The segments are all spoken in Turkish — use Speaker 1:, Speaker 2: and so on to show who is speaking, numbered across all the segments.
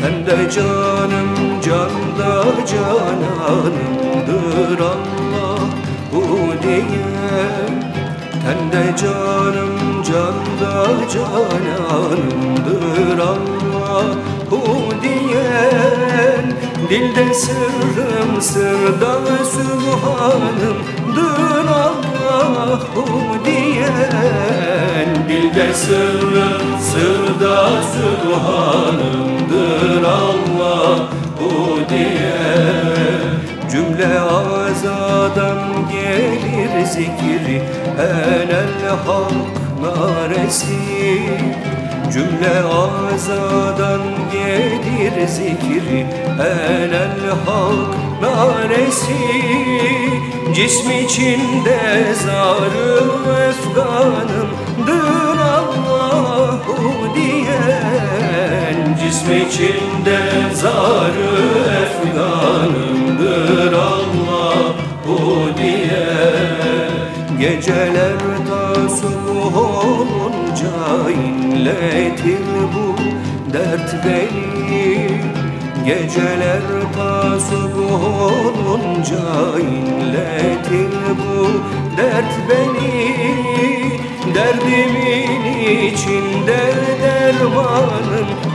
Speaker 1: Tende canım canda cananımdır Allah bu diye. Tende canım canda cananımdır Allah bu diyen Dilde sırrım sırda sübhanımdır Allah bu Dilde sırrım sırda sübhanımdır Allah bu diyen Cümle azadan gelir zikri Enel hak naresi. Cümle azadan gelir zikri Enel hak naresi. Cism içinde zarı Cism içinde zarı efganımdır Allahu diyen Geceler tasuk olunca inletir bu dert beni. Geceler tasuk olunca inletir bu dert beni. Derdimin içinde dermanımdır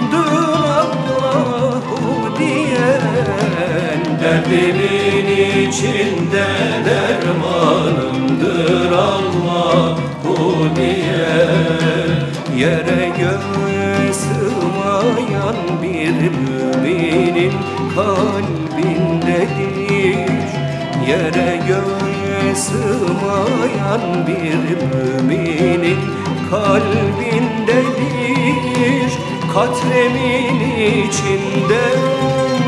Speaker 1: Allahu diyen Derdimin içinde dermanımdır Allahu diyen. Yere göğe sığmayan bir müminin kalbindedir Yere göğe sığmayan bir müminin kalbindedir Katremin içinde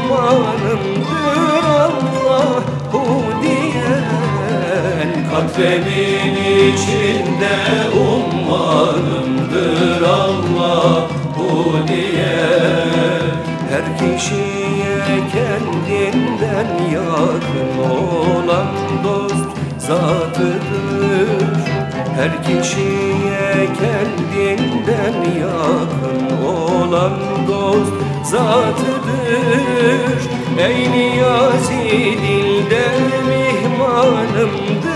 Speaker 1: ummanımdır Allahu diyen. Katremin içinde ummanımdır Allahu diyen. Her kişiye kendinden yakın olan dost zatıdır Her kişiye kendinden yakın olan dost zatıdır. Ey Niyazi dilde mihmanımdır